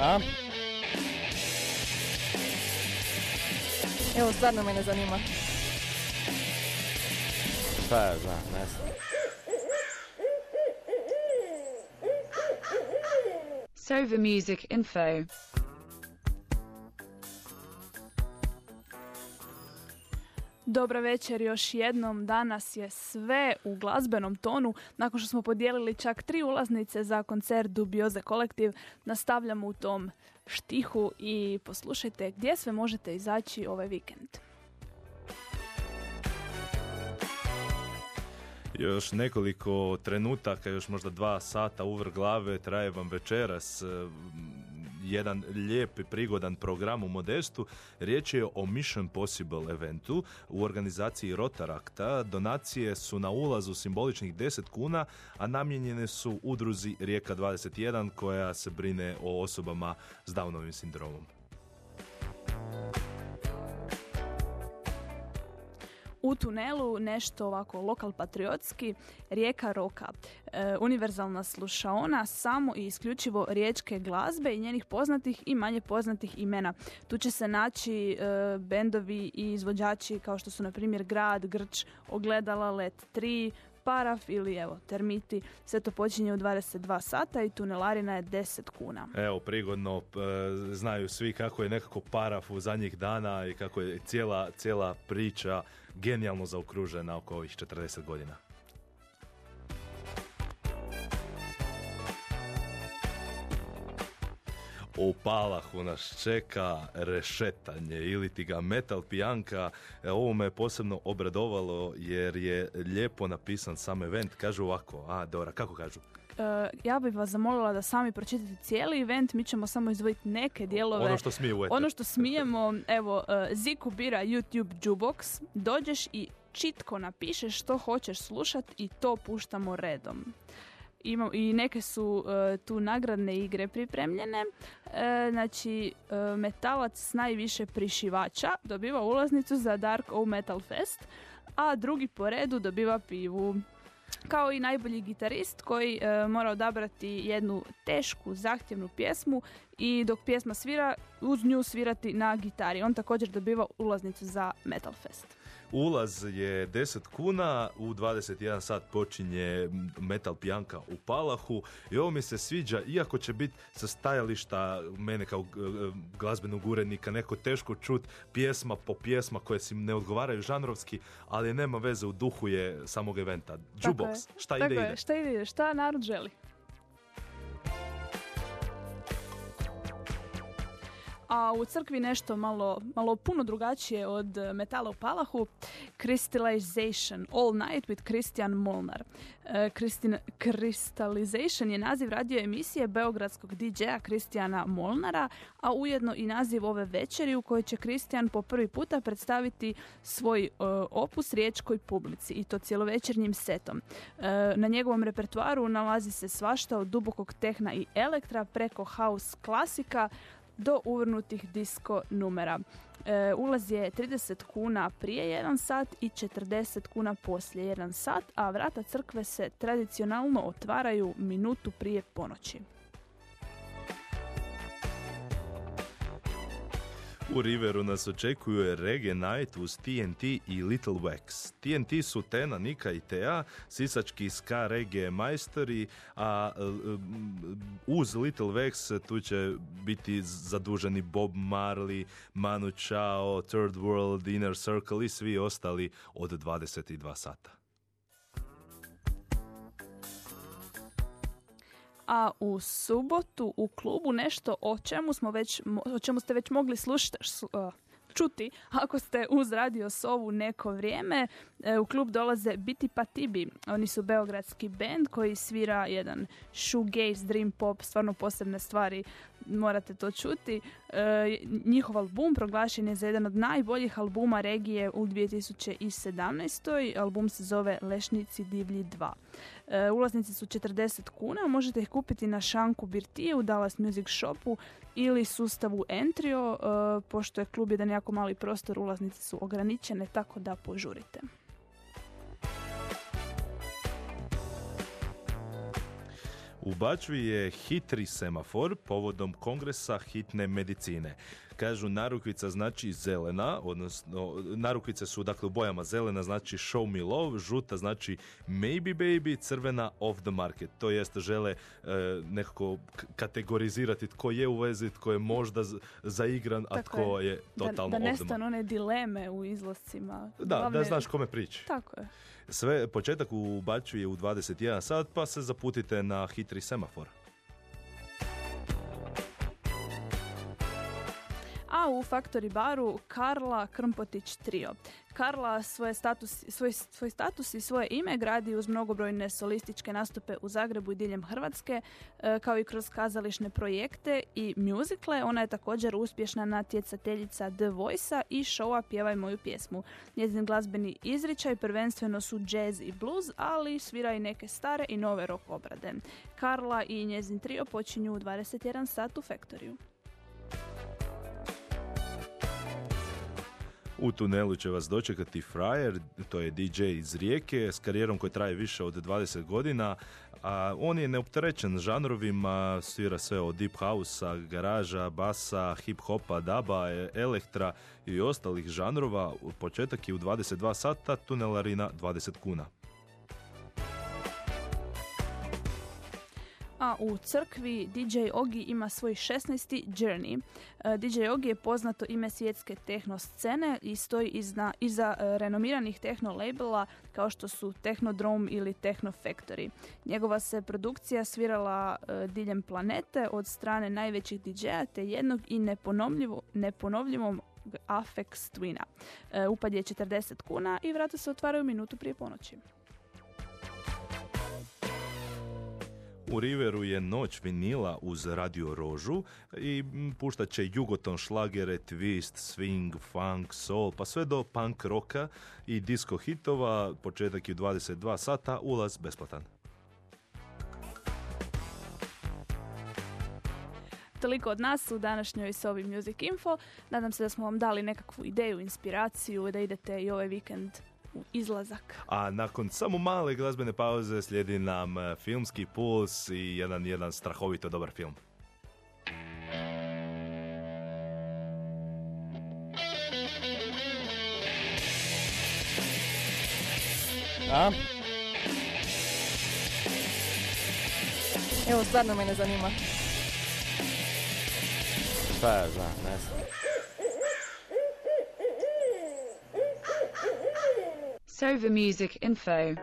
A? Evo, stvarno mene zanima. Šta ja znam, ne znam. Sova Music Info. Dobra večer još jednom. Danas je sve u glazbenom tonu. Nakon što smo podijelili čak tri ulaznice za koncert Dubioze kolektiv, nastavljamo u tom štihu i poslušajte gdje sve možete izaći ovaj vikend. Još nekoliko trenutaka, još možda dva sata uvr glave, traje vam večeras jedan lijep i prigodan program u Modestu. Riječ je o Mission Possible eventu u organizaciji Rotarakta. Donacije su na ulazu simboličnih 10 kuna, a namijenjene su udruzi Rijeka 21 koja se brine o osobama s Downovim sindromom. U tunelu nešto ovako lokal patriotski, Rijeka Roka, e, univerzalna slušaona samo i isključivo riječke glazbe i njenih poznatih i manje poznatih imena. Tu će se naći e, bendovi i izvođači kao što su na primjer Grad, Grč, Ogledala, Let 3, Paraf ili evo termiti. Sve to počinje u 22 sata i tunelarina je 10 kuna. Evo, prigodno e, znaju svi kako je nekako Paraf u zadnjih dana i kako je cijela, cijela priča genijalno zaokružena oko ovih 40 godina. U Palahu nas čeka rešetanje ili ti ga metal pijanka. E, ovo me posebno obradovalo jer je lijepo napisan sam event. Kažu ovako, a Dora, kako kažu? Uh, ja bih vas zamolila da sami pročitate cijeli event, mi ćemo samo izdvojiti neke dijelove. Ono što smije Ono što smijemo, evo, uh, Ziku bira YouTube jukebox, dođeš i čitko napišeš što hoćeš slušat i to puštamo redom. Ima, I neke su uh, tu nagradne igre pripremljene. znači, metalac s najviše prišivača dobiva ulaznicu za Dark O Metal Fest, a drugi po redu dobiva pivu kao i najbolji gitarist koji e, mora odabrati jednu tešku, zahtjevnu pjesmu i dok pjesma svira, uz nju svirati na gitari. On također dobiva ulaznicu za Metal Fest. Ulaz je 10 kuna, u 21 sat počinje Metal Pijanka u Palahu i ovo mi se sviđa, iako će biti sa stajališta mene kao glazbenog urednika neko teško čut pjesma po pjesma koje si ne odgovaraju žanrovski, ali nema veze u duhu je samog eventa. Jukebox, šta ide, ide? Šta ide, šta narod želi? A u crkvi nešto malo, malo puno drugačije od metala u Palahu. Crystallization All Night with Christian Molnar. E, Crystallization je naziv radio emisije beogradskog DJ-a Kristijana Molnara, a ujedno i naziv ove večeri u kojoj će Kristijan po prvi puta predstaviti svoj e, opus riječkoj publici i to cjelovečernjim setom. E, na njegovom repertuaru nalazi se svašta od dubokog tehna i elektra preko house klasika do uvrnutih disko numera. E, ulaz je 30 kuna prije jedan sat i 40 kuna poslije jedan sat, a vrata crkve se tradicionalno otvaraju minutu prije ponoći. U Riveru nas očekuje Reggae Night uz TNT i Little Wax. TNT su Tena, Nika i Tea, sisački ska reggae majstori, a e, uz Little Wax tu će biti zaduženi Bob Marley, Manu Chao, Third World, Inner Circle i svi ostali od 22 sata. A u subotu u klubu nešto o čemu smo već o čemu ste već mogli slušati čuti ako ste uz Radio Sovu neko vrijeme. E, u klub dolaze Biti Patibi. Oni su beogradski band koji svira jedan shoegaze, dream pop, stvarno posebne stvari morate to čuti. E, njihov album proglašen je za jedan od najboljih albuma regije u 2017. Album se zove Lešnici divlji 2. E, ulaznice su 40 kuna, možete ih kupiti na šanku Birtije u Dallas Music Shopu ili sustavu Entrio, e, pošto je klub jedan jako mali prostor, ulaznice su ograničene, tako da požurite. U Bačvi je hitri semafor povodom kongresa hitne medicine. Kažu narukvica znači zelena, odnosno narukvice su dakle u bojama zelena znači show me love, žuta znači maybe baby, crvena off the market. To jest žele e, nekako kategorizirati tko je u vezi, tko je možda zaigran, a tko je, totalno da, da nestanu one dileme u izlascima. Da, da znaš kome priči. Tako je. Sve, početak u Baču je u 21 sat, pa se zaputite na hitri semafor. U Factory baru Karla Krmpotić trio. Karla svoje status, svoj, svoj status i svoje ime gradi uz mnogobrojne solističke nastupe u Zagrebu i diljem Hrvatske, e, kao i kroz kazališne projekte i muzikle. Ona je također uspješna natjecateljica The Voice-a i showa Pjevaj moju pjesmu. Njezin glazbeni izričaj prvenstveno su jazz i blues, ali svira i neke stare i nove rock obrade. Karla i njezin trio počinju u 21 sat u Factoryu. U tunelu će vas dočekati Fryer, to je DJ iz Rijeke s karijerom koja traje više od 20 godina. A on je neopterećen žanrovima, svira sve od deep house garaža, basa, hip hopa, daba, elektra i ostalih žanrova. Početak je u 22 sata, tunelarina 20 kuna. A u crkvi DJ Ogi ima svoj 16. Journey. E, DJ Ogi je poznato ime svjetske tehno scene i stoji izna, iza e, renomiranih tehno labela kao što su Technodrome ili Techno Factory. Njegova se produkcija svirala e, diljem planete od strane najvećih DJ-a te jednog i neponovljivo, neponovljivom Afex Twina. Upad je 40 kuna i vrata se otvaraju minutu prije ponoći. U Riveru je noć vinila uz radio rožu i puštat će jugoton šlagere, twist, swing, funk, soul, pa sve do punk roka i disco hitova. Početak je u 22 sata, ulaz besplatan. Toliko od nas u današnjoj Sobi Music Info. Nadam se da smo vam dali nekakvu ideju, inspiraciju da idete i ovaj vikend izlazak. A nakon samo male glazbene pauze slijedi nam e, filmski puls i jedan, jedan strahovito dobar film. A? Evo, stvarno mene zanima. Šta ja znam, ne znam. Sova Music Info